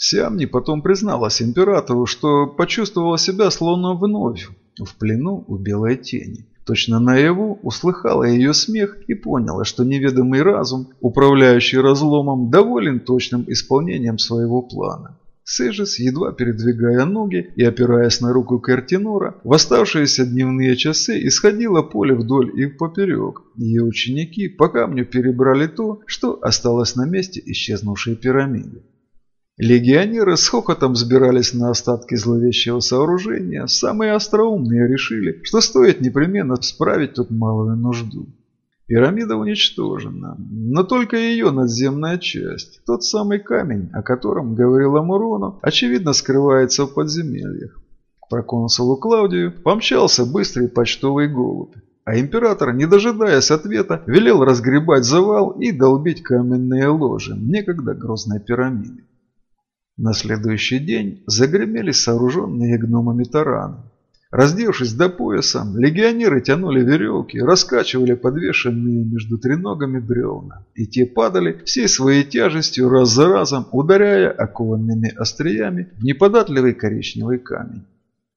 Сиамни потом призналась императору, что почувствовала себя словно вновь в плену у белой тени. Точно наяву услыхала ее смех и поняла, что неведомый разум, управляющий разломом, доволен точным исполнением своего плана. Сежис, едва передвигая ноги и опираясь на руку Кертинора, в оставшиеся дневные часы исходило поле вдоль и поперек. Ее ученики по камню перебрали то, что осталось на месте исчезнувшей пирамиды. Легионеры с хохотом сбирались на остатки зловещего сооружения, самые остроумные решили, что стоит непременно справить тут малую нужду. Пирамида уничтожена, но только ее надземная часть, тот самый камень, о котором говорил Амурону, очевидно скрывается в подземельях. К проконсулу Клаудию помчался быстрый почтовый голубь. А император, не дожидаясь ответа, велел разгребать завал и долбить каменные ложи, некогда грозной пирамиды. На следующий день загремели сооруженные гномами тараны. Раздевшись до пояса, легионеры тянули веревки, раскачивали подвешенные между треногами бревна, и те падали всей своей тяжестью раз за разом, ударяя окованными остриями в неподатливый коричневый камень.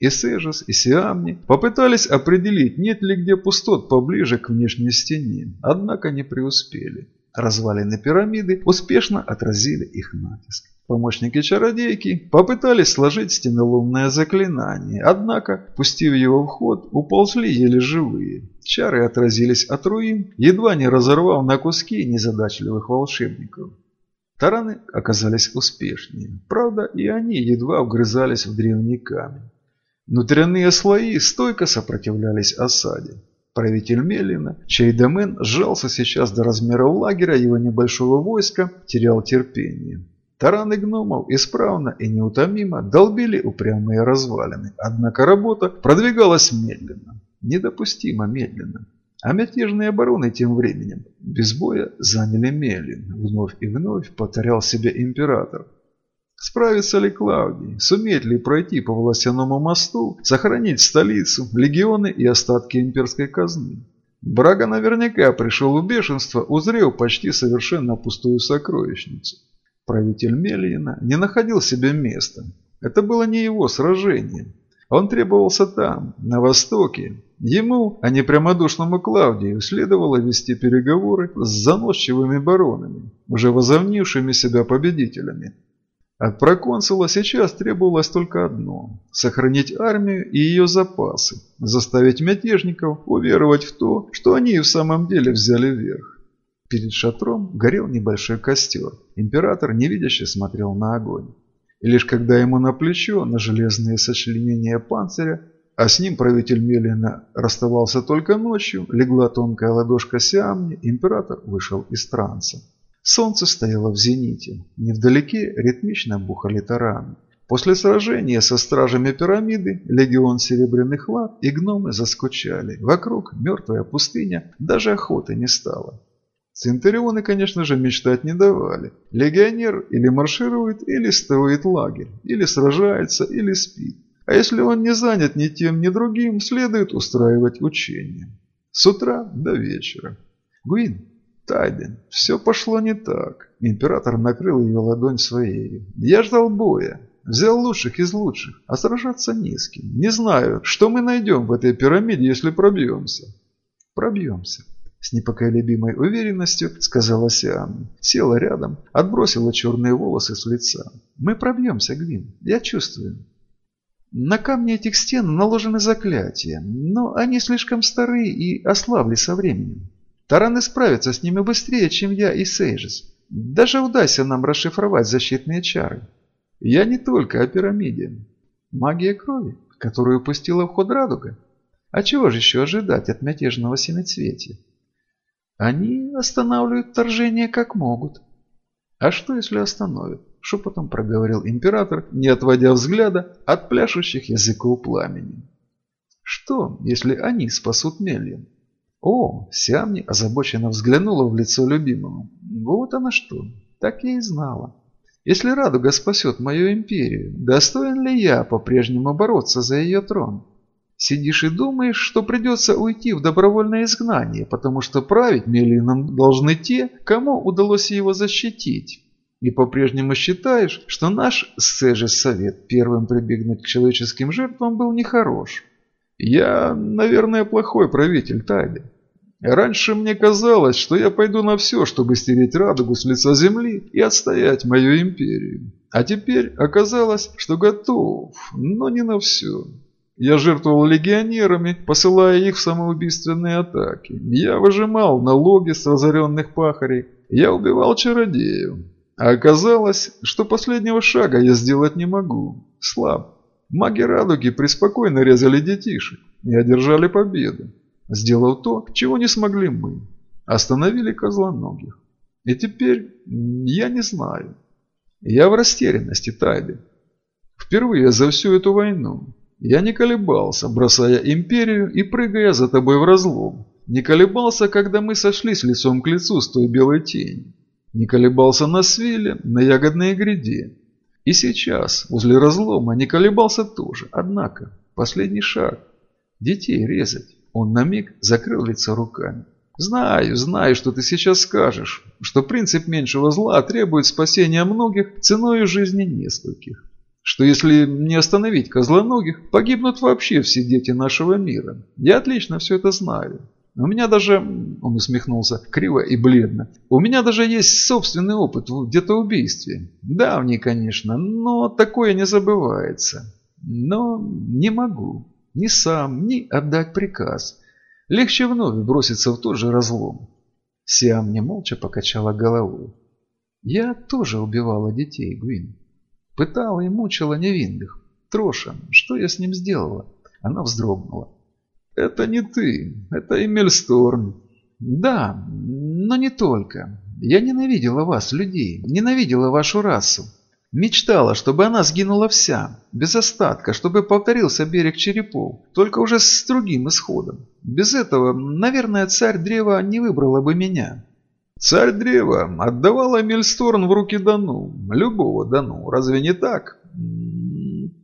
И Сежес, и Сиамни попытались определить, нет ли где пустот поближе к внешней стене, однако не преуспели. Развалины пирамиды успешно отразили их натиск. Помощники чародейки попытались сложить стеноломное заклинание, однако, пустив его в ход, уползли еле живые. Чары отразились от руин, едва не разорвав на куски незадачливых волшебников. Тараны оказались успешнее. Правда, и они едва вгрызались в древний камень. Внутренние слои стойко сопротивлялись осаде. Правитель Мелина, чей домен сжался сейчас до размеров лагеря его небольшого войска, терял терпение. Тараны гномов исправно и неутомимо долбили упрямые развалины, однако работа продвигалась медленно, недопустимо медленно. А мятежные обороны тем временем без боя заняли Мелин, вновь и вновь повторял себе император. Справится ли Клавдий, сумеет ли пройти по Волосяному мосту, сохранить столицу, легионы и остатки имперской казны? Брага наверняка пришел в бешенство, узрев почти совершенно пустую сокровищницу. Правитель Мелиина не находил себе места. Это было не его сражение. Он требовался там, на востоке. Ему, а не прямодушному Клавдию, следовало вести переговоры с заносчивыми баронами, уже возомнившими себя победителями. От проконсула сейчас требовалось только одно – сохранить армию и ее запасы, заставить мятежников уверовать в то, что они и в самом деле взяли верх. Перед шатром горел небольшой костер. Император невидяще смотрел на огонь. И лишь когда ему на плечо, на железные сочленения панциря, а с ним правитель Мелина расставался только ночью, легла тонкая ладошка Сиамни, император вышел из транса. Солнце стояло в зените. Невдалеке ритмично бухали тараны. После сражения со стражами пирамиды легион серебряных лап и гномы заскучали. Вокруг мертвая пустыня, даже охоты не стало. Центурионы, конечно же, мечтать не давали. Легионер или марширует, или строит лагерь, или сражается, или спит. А если он не занят ни тем, ни другим, следует устраивать учения. С утра до вечера. Гуин, Тайден, все пошло не так. Император накрыл ее ладонь своей. Я ждал боя. Взял лучших из лучших, а сражаться не. Не знаю, что мы найдем в этой пирамиде, если пробьемся. Пробьемся. С непоколебимой уверенностью сказала Сиан. Села рядом, отбросила черные волосы с лица. «Мы пробьемся, Гвин. Я чувствую». На камне этих стен наложены заклятия, но они слишком стары и ослабли со временем. Тараны справятся с ними быстрее, чем я и Сейжес. Даже удастся нам расшифровать защитные чары. Я не только о пирамиде. Магия крови, которую пустила в ход радуга. А чего же еще ожидать от мятежного семицветия? Они останавливают вторжение как могут. А что если остановят? Шепотом проговорил император, не отводя взгляда от пляшущих языков пламени. Что, если они спасут Мельин? О, Сиамни озабоченно взглянула в лицо любимого. Вот она что, так я и знала. Если Радуга спасет мою империю, достоин ли я по-прежнему бороться за ее трон? Сидишь и думаешь, что придется уйти в добровольное изгнание, потому что править Мелином должны те, кому удалось его защитить. И по-прежнему считаешь, что наш Сежи совет первым прибегнуть к человеческим жертвам был нехорош? Я, наверное, плохой правитель Тайды. Раньше мне казалось, что я пойду на все, чтобы стереть радугу с лица земли и отстоять мою империю. А теперь оказалось, что готов, но не на все. Я жертвовал легионерами, посылая их в самоубийственные атаки. Я выжимал налоги с разоренных пахарей. Я убивал чародеев. А оказалось, что последнего шага я сделать не могу. Слаб. Маги Радуги преспокойно резали детишек и одержали победу сделав то, чего не смогли мы. Остановили козлоногих. И теперь я не знаю. Я в растерянности, Тайби. Впервые за всю эту войну я не колебался, бросая империю и прыгая за тобой в разлом. Не колебался, когда мы сошлись лицом к лицу с той белой тенью. Не колебался на свиле, на ягодной гряде. И сейчас, возле разлома, не колебался тоже. Однако, последний шаг. Детей резать. Он на миг закрыл лицо руками. «Знаю, знаю, что ты сейчас скажешь, что принцип меньшего зла требует спасения многих ценой жизни нескольких. Что если не остановить козлоногих, погибнут вообще все дети нашего мира. Я отлично все это знаю. У меня даже, он усмехнулся криво и бледно, у меня даже есть собственный опыт в детоубийстве. Давний, конечно, но такое не забывается. Но не могу. Ни сам, ни отдать приказ. Легче вновь броситься в тот же разлом. Сиам мне молча покачала головой. Я тоже убивала детей, Гвин. Пытала и мучила невинных. Троша, что я с ним сделала? Она вздрогнула. Это не ты, это Эмильсторн. Да, но не только. Я ненавидела вас, людей, ненавидела вашу расу. Мечтала, чтобы она сгинула вся, без остатка, чтобы повторился берег черепов, только уже с другим исходом. Без этого, наверное, царь древа не выбрала бы меня. Царь древа отдавала Мельсторн в руки Дану, любого Дану, разве не так?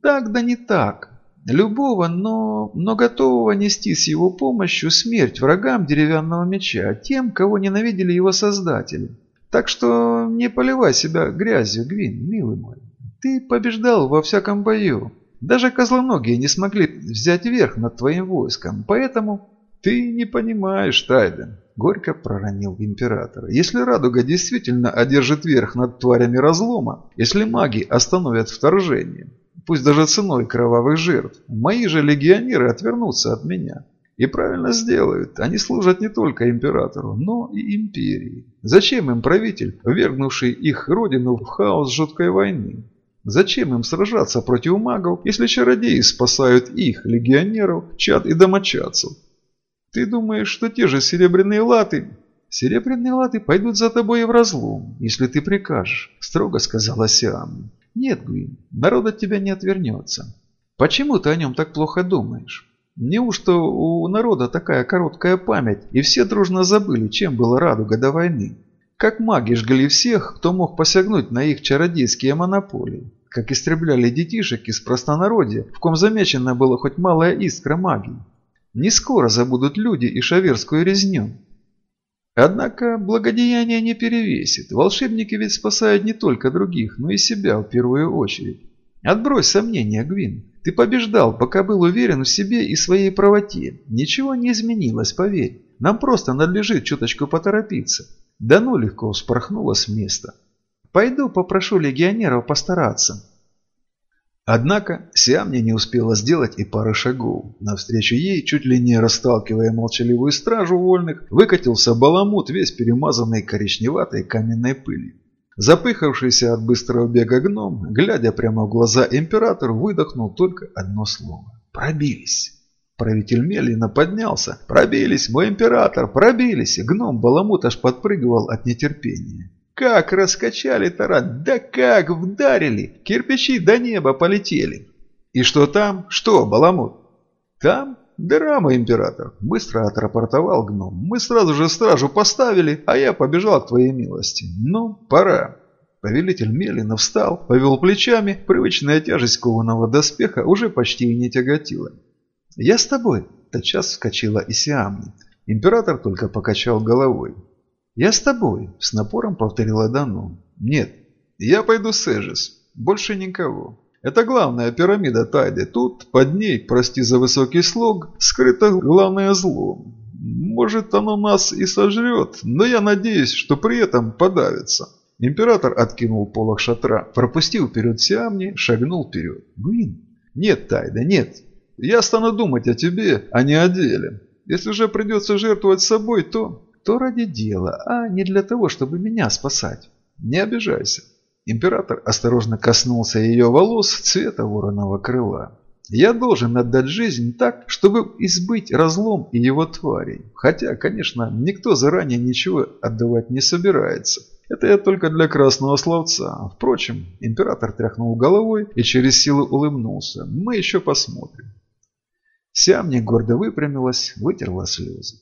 Так да не так. Любого, но, но готового нести с его помощью смерть врагам деревянного меча, тем, кого ненавидели его создатели. Так что не поливай себя грязью, Гвин, милый мой. Ты побеждал во всяком бою. Даже козлоногие не смогли взять верх над твоим войском, поэтому ты не понимаешь, Тайден. Горько проронил император. Если радуга действительно одержит верх над тварями разлома, если маги остановят вторжение, пусть даже ценой кровавых жертв, мои же легионеры отвернутся от меня. И правильно сделают. Они служат не только императору, но и империи. Зачем им правитель, ввергнувший их родину в хаос жуткой войны? Зачем им сражаться против магов, если чародеи спасают их, легионеров, чад и домочадцев? Ты думаешь, что те же серебряные латы... Серебряные латы пойдут за тобой в разлом, если ты прикажешь, строго сказала Сиам. Нет, Гвин, народ от тебя не отвернется. Почему ты о нем так плохо думаешь? Неужто у народа такая короткая память, и все дружно забыли, чем была радуга до войны? Как маги жгли всех, кто мог посягнуть на их чародейские монополии? Как истребляли детишек из простонародья, в ком замечена была хоть малая искра магии? Не скоро забудут люди и шаверскую резню. Однако благодеяние не перевесит. Волшебники ведь спасают не только других, но и себя в первую очередь. Отбрось сомнения, Гвин. Ты побеждал, пока был уверен в себе и своей правоте. Ничего не изменилось, поверь. Нам просто надлежит чуточку поторопиться. Да ну легко вспорхнула с места. Пойду попрошу легионеров постараться. Однако Сиам мне не успела сделать и пары шагов. Навстречу ей, чуть ли не расталкивая молчаливую стражу вольных, выкатился баламут, весь перемазанный коричневатой каменной пылью. Запыхавшийся от быстрого бега гном, глядя прямо в глаза императору, выдохнул только одно слово. «Пробились!» Правитель медленно поднялся. «Пробились, мой император, пробились!» Гном Баламут аж подпрыгивал от нетерпения. «Как раскачали таран! Да как вдарили! Кирпичи до неба полетели!» «И что там? Что, Баламут?» «Там «Дыра, мой император!» – быстро отрапортовал гном. «Мы сразу же стражу поставили, а я побежал к твоей милости. Ну, пора!» Повелитель медленно встал, повел плечами, привычная тяжесть кованого доспеха уже почти и не тяготила. «Я с тобой!» – тотчас вскочила Исиамни. Император только покачал головой. «Я с тобой!» – с напором повторила Дану. «Нет, Я пойду с Эжис. Больше никого. Это главная пирамида Тайды. Тут, под ней, прости за высокий слог, скрыто главное зло. Может, оно нас и сожрет, но я надеюсь, что при этом подавится. Император откинул полог шатра, пропустил вперед Сиамни, шагнул вперед. Гвин? Нет, Тайда, нет. Я стану думать о тебе, а не о деле. Если же придется жертвовать собой, то... То ради дела, а не для того, чтобы меня спасать. Не обижайся. Император осторожно коснулся ее волос цвета вороного крыла. Я должен отдать жизнь так, чтобы избыть разлом и его тварей. Хотя, конечно, никто заранее ничего отдавать не собирается. Это я только для красного словца. Впрочем, император тряхнул головой и через силу улыбнулся. Мы еще посмотрим. Сиамни гордо выпрямилась, вытерла слезы.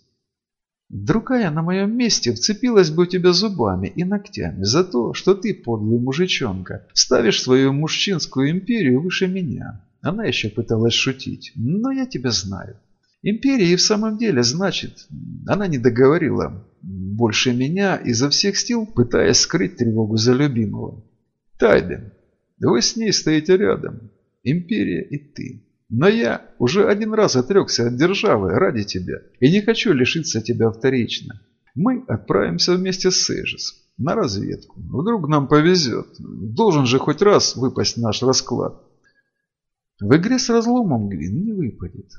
Другая на моем месте вцепилась бы у тебя зубами и ногтями за то, что ты, подлый мужичонка, ставишь свою мужчинскую империю выше меня. Она еще пыталась шутить, но я тебя знаю. Империя и в самом деле значит, она не договорила больше меня изо всех сил, пытаясь скрыть тревогу за любимого. Тайден, вы с ней стоите рядом. Империя и ты. Но я уже один раз отрекся от державы ради тебя и не хочу лишиться тебя вторично. Мы отправимся вместе с Эжис на разведку. Вдруг нам повезет. Должен же хоть раз выпасть наш расклад. В игре с разломом Гвин не выпадет.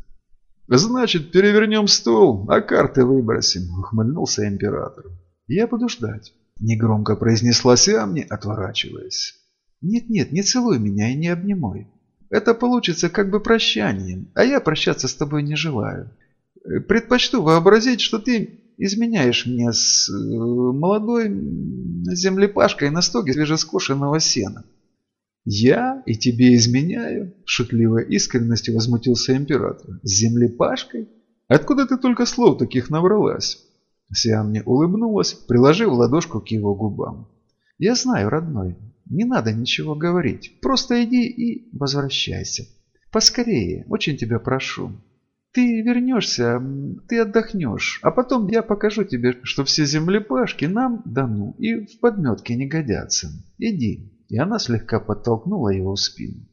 Значит, перевернем стол, а карты выбросим, ухмыльнулся император. Я буду ждать. Негромко произнесла Сиамни, отворачиваясь. Нет-нет, не целуй меня и не обнимай. Это получится как бы прощанием, а я прощаться с тобой не желаю. Предпочту вообразить, что ты изменяешь мне с э, молодой землепашкой на стоге свежескошенного сена. «Я и тебе изменяю?» – шутливой искренностью возмутился император. «С землепашкой? Откуда ты только слов таких набралась?» Сиам мне улыбнулась, приложив ладошку к его губам. «Я знаю, родной, не надо ничего говорить. Просто иди и возвращайся. Поскорее, очень тебя прошу. Ты вернешься, ты отдохнешь, а потом я покажу тебе, что все землепашки нам дану и в подметке не годятся. Иди. И она слегка подтолкнула его в спину.